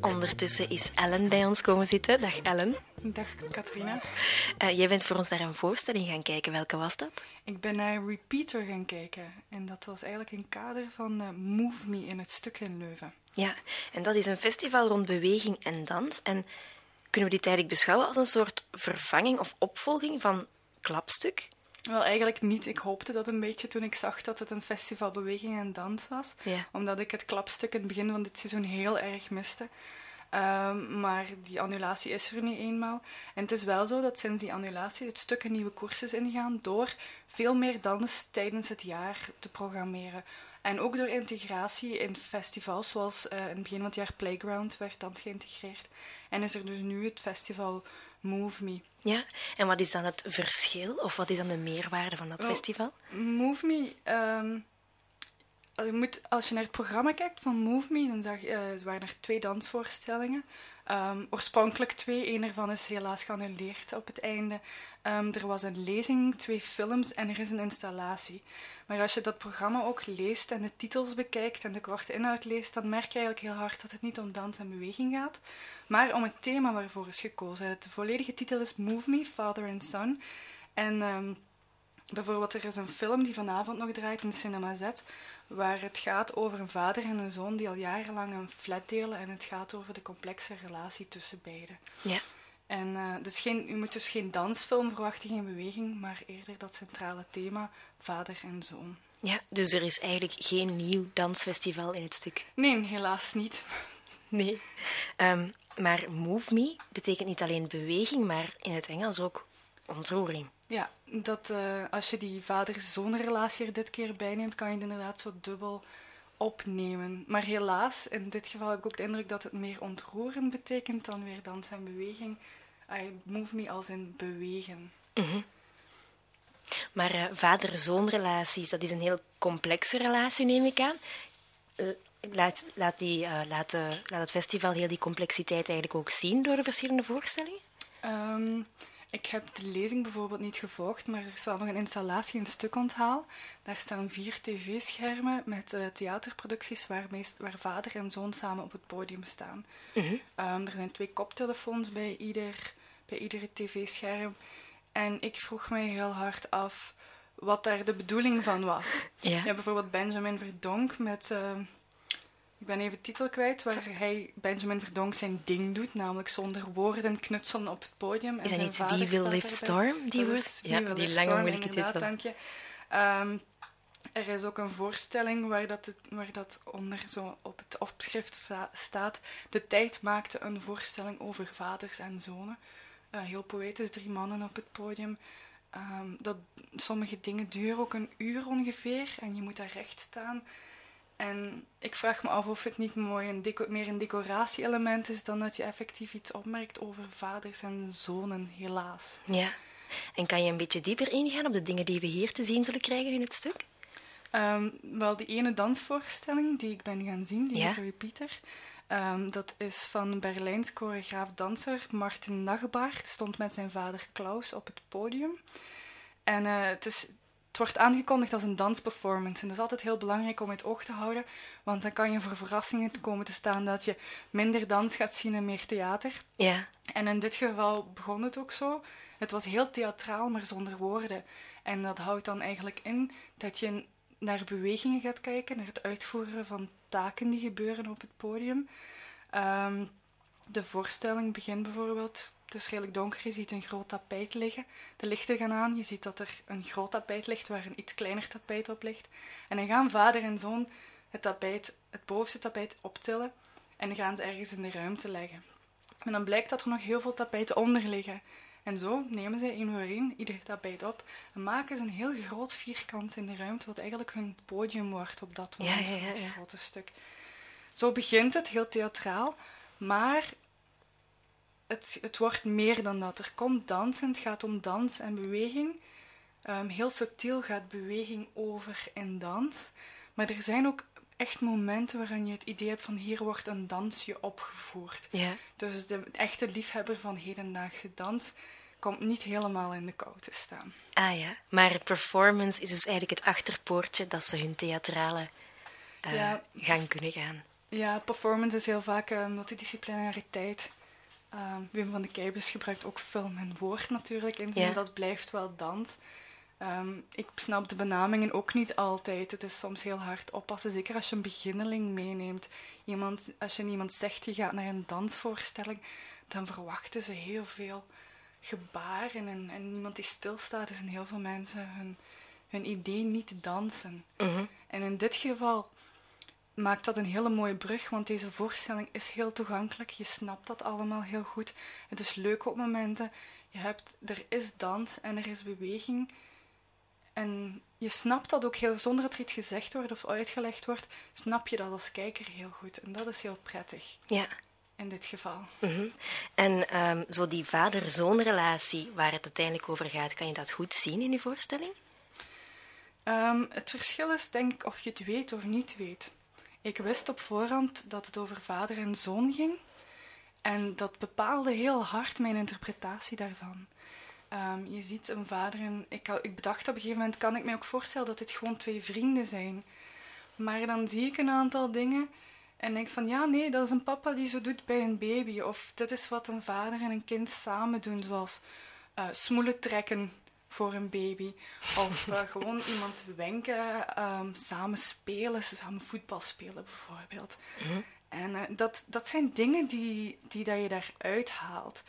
Ondertussen is Ellen bij ons komen zitten. Dag Ellen. Dag Katrina. Uh, jij bent voor ons naar een voorstelling gaan kijken. Welke was dat? Ik ben naar Repeater gaan kijken. En dat was eigenlijk een kader van uh, Move Me in het stuk in Leuven. Ja, en dat is een festival rond beweging en dans. En kunnen we dit eigenlijk beschouwen als een soort vervanging of opvolging van Klapstuk? Wel, eigenlijk niet. Ik hoopte dat een beetje toen ik zag dat het een festival beweging en dans was. Ja. Omdat ik het klapstuk in het begin van dit seizoen heel erg miste. Um, maar die annulatie is er nu eenmaal. En het is wel zo dat sinds die annulatie het stuk een nieuwe koers is ingegaan door veel meer dans tijdens het jaar te programmeren. En ook door integratie in festivals, zoals uh, in het begin van het jaar Playground werd dan geïntegreerd. En is er dus nu het festival Move Me. Ja, en wat is dan het verschil of wat is dan de meerwaarde van dat festival? Move Me. Um, je moet, als je naar het programma kijkt van Move Me, dan zag je, uh, waren er twee dansvoorstellingen. Um, oorspronkelijk twee. Een ervan is helaas geannuleerd op het einde. Um, er was een lezing, twee films en er is een installatie. Maar als je dat programma ook leest en de titels bekijkt en de korte inhoud leest, dan merk je eigenlijk heel hard dat het niet om dans en beweging gaat, maar om het thema waarvoor is gekozen. De volledige titel is Move Me, Father and Son. En um, bijvoorbeeld, er is een film die vanavond nog draait in Cinema Z, waar het gaat over een vader en een zoon die al jarenlang een flat delen en het gaat over de complexe relatie tussen beiden. Ja. En uh, dus geen, u moet dus geen dansfilm verwachten, geen beweging, maar eerder dat centrale thema vader en zoon. Ja, dus er is eigenlijk geen nieuw dansfestival in het stuk? Nee, helaas niet. Nee. Um, maar Move Me betekent niet alleen beweging, maar in het Engels ook ontroering. Ja, dat uh, als je die vader-zoon-relatie er dit keer bij neemt, kan je het inderdaad zo dubbel opnemen. Maar helaas, in dit geval heb ik ook de indruk dat het meer ontroeren betekent dan weer dans en beweging. I move me als in bewegen. Mm -hmm. Maar uh, vader-zoon-relaties, dat is een heel complexe relatie, neem ik aan. Uh, laat, laat, die, laat, laat het festival heel die complexiteit eigenlijk ook zien door de verschillende voorstellingen? Um, ik heb de lezing bijvoorbeeld niet gevolgd, maar er is wel nog een installatie, een stukonthaal. Daar staan vier tv-schermen met uh, theaterproducties waar, meest, waar vader en zoon samen op het podium staan. -hmm. um, er zijn twee koptelefoons bij ieder, bij iedere tv-scherm. En ik vroeg mij heel hard af wat daar de bedoeling van was. Ja. Je hebt bijvoorbeeld Benjamin Verdonk met... Uh, ik ben even de titel kwijt, waar hij Benjamin Verdonk zijn ding doet, namelijk zonder woorden knutselen op het podium. Is dat niet Wie Will Live Storm? Die wordt? Ja, die lange moeilijke titel. dank je. Um, er is ook een voorstelling waar dat, het, waar dat onder zo op het opschrift sta, staat. De tijd maakte een voorstelling over vaders en zonen. Uh, heel poëtisch, drie mannen op het podium. Um, dat, sommige dingen duren ook een uur ongeveer en je moet daar recht staan. En ik vraag me af of het niet mooi een meer een decoratie-element is dan dat je effectief iets opmerkt over vaders en zonen, helaas. Ja. En kan je een beetje dieper ingaan op de dingen die we hier te zien zullen krijgen in het stuk? Um, wel, die ene dansvoorstelling die ik ben gaan zien, die ja. heet Repeater. Um, dat is van Berlijns choreograaf-danser Martin Naggebaard. Stond met zijn vader Klaus op het podium. En uh, het is het wordt aangekondigd als een dansperformance. En dat is altijd heel belangrijk om het oog te houden, want dan kan je voor verrassingen komen te staan dat je minder dans gaat zien en meer theater. Ja. En in dit geval begon het ook zo. Het was heel theatraal, maar zonder woorden. En dat houdt dan eigenlijk in dat je naar bewegingen gaat kijken, naar het uitvoeren van taken die gebeuren op het podium. Um, de voorstelling begint bijvoorbeeld het is redelijk donker, je ziet een groot tapijt liggen. De lichten gaan aan, je ziet dat er een groot tapijt ligt waar een iets kleiner tapijt op ligt. En dan gaan vader en zoon het tapijt, het bovenste tapijt optillen en gaan ze ergens in de ruimte leggen. En dan blijkt dat er nog heel veel tapijten onder liggen. En zo nemen ze één voor één ieder tapijt op en maken ze een heel groot vierkant in de ruimte, wat eigenlijk hun podium wordt op dat moment ja, ja, ja, van het grote stuk. Zo begint het, heel theatraal, maar het, het wordt meer dan dat. Er komt dansen, het gaat om dans en beweging. Um, heel subtiel gaat beweging over in dans. Maar er zijn ook echt momenten waarin je het idee hebt van hier wordt een dansje opgevoerd. Ja. Dus de echte liefhebber van hedendaagse dans komt niet helemaal in de kou te staan. Ah ja, maar performance is dus eigenlijk het achterpoortje dat ze hun theatrale uh, Ja. gang kunnen gaan. Ja, performance is heel vaak uh, multidisciplinariteit. Uh, Wim van de Keibus gebruikt ook film en woord natuurlijk in zijn. Dat blijft wel dans. Um, ik snap de benamingen ook niet altijd. Het is soms heel hard oppassen, zeker als je een beginneling meeneemt. Iemand, als je iemand zegt je gaat naar een dansvoorstelling, dan verwachten ze heel veel gebaren. En, en iemand die stilstaat is in heel veel mensen hun, hun idee niet te dansen. Mhm. En in dit geval maakt dat een hele mooie brug, want deze voorstelling is heel toegankelijk. Je snapt dat allemaal heel goed. Het is leuk op momenten. Je hebt, er is dans en er is beweging. En je snapt dat ook heel, zonder dat er iets gezegd wordt of uitgelegd wordt, snap je dat als kijker heel goed. En dat is heel prettig. Ja. In dit geval. Mhm. En um, zo die vader-zoon-relatie waar het uiteindelijk over gaat, kan je dat goed zien in die voorstelling? Um, het verschil is denk ik of je het weet of niet weet. Ik wist op voorhand dat het over vader en zoon ging. En dat bepaalde heel hard mijn interpretatie daarvan. Um, je ziet een vader en ik, ik bedacht op een gegeven moment, kan ik me ook voorstellen dat dit gewoon twee vrienden zijn. Maar dan zie ik een aantal dingen en denk van, ja nee, dat is een papa die zo doet bij een baby. Of dit is wat een vader en een kind samen doen, zoals uh, smoelen trekken voor een baby. Of uh, gewoon iemand wenken, um, samen spelen, samen voetbal spelen bijvoorbeeld. Mm En uh, dat, dat zijn dingen die, die dat je daaruit haalt.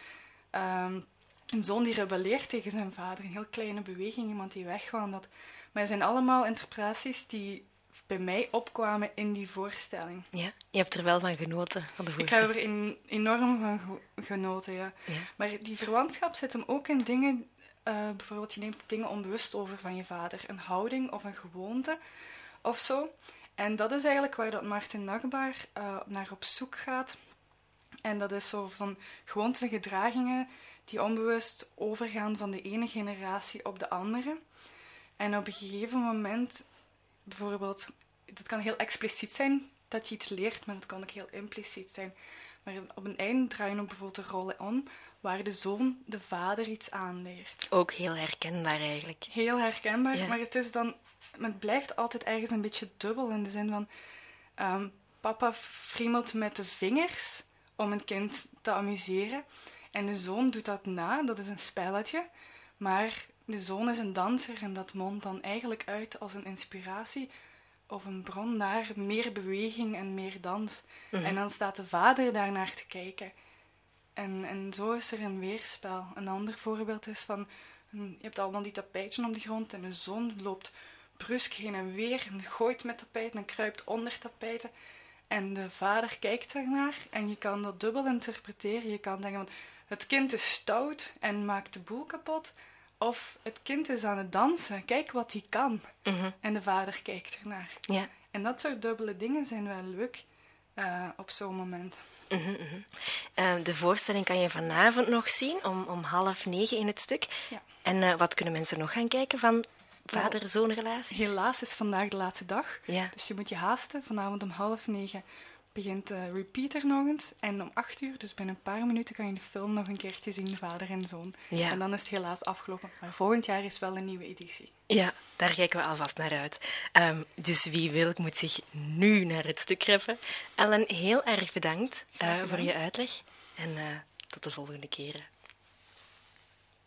Um, een zoon die rebelleert tegen zijn vader, een heel kleine beweging, iemand die wegwandelt. Maar het zijn allemaal interpretaties die bij mij opkwamen in die voorstelling. Ja, je hebt er wel van genoten, van de voorstelling. Ik heb er enorm van genoten, ja. ja. Maar die verwantschap zit hem ook in dingen... Uh, bijvoorbeeld, je neemt dingen onbewust over van je vader. Een houding of een gewoonte of zo. En dat is eigenlijk waar dat Martin uh, naar op zoek gaat. En dat is zo van gewoontes en gedragingen die onbewust overgaan van de ene generatie op de andere. En op een gegeven moment, bijvoorbeeld, dat kan heel expliciet zijn dat je iets leert, maar dat kan ook heel impliciet zijn. Maar op een einde draaien ook bijvoorbeeld de rollen om waar de zoon de vader iets aanleert. Ook heel herkenbaar eigenlijk. Heel herkenbaar, maar het is dan, het blijft altijd ergens een beetje dubbel in de zin van ehm, papa friemelt met de vingers om een kind te amuseren. En de zoon doet dat na, dat is een spelletje. Maar de zoon is een danser en dat mondt dan eigenlijk uit als een inspiratie of een bron naar meer beweging en meer dans. Mhm. En dan staat de vader daarnaar te kijken. En, en zo is er een weerspel. Een ander voorbeeld is van, je hebt allemaal die tapijtjes op de grond en een zoon loopt brusk heen en weer en gooit met tapijten en kruipt onder tapijten. En de vader kijkt daarnaar en je kan dat dubbel interpreteren. Je kan denken van, het kind is stout en maakt de boel kapot. Of het kind is aan het dansen, kijk wat hij kan. Mhm. En de vader kijkt ernaar. Ja. En dat soort dubbele dingen zijn wel leuk uh, op zo'n moment. Mhm, mhm. Eh, de voorstelling kan je vanavond nog zien om, om half negen in het stuk. Ja. En uh, wat kunnen mensen nog gaan kijken van vader-zoon relaties? Helaas is vandaag de laatste dag. Ja. Dus je moet je haasten. Vanavond om half negen begint uh, Repeater nog eens. En om acht uur, dus binnen een paar minuten, kan je de film nog een keertje zien, vader en zoon. Ja. En dan is het helaas afgelopen. Maar volgend jaar is wel een nieuwe editie. Ja, daar kijken we alvast naar uit. Um, dus wie wil, moet zich nu naar het stuk greppen. Ellen, heel erg bedankt uh, voor je uitleg. En uh, tot de volgende keren.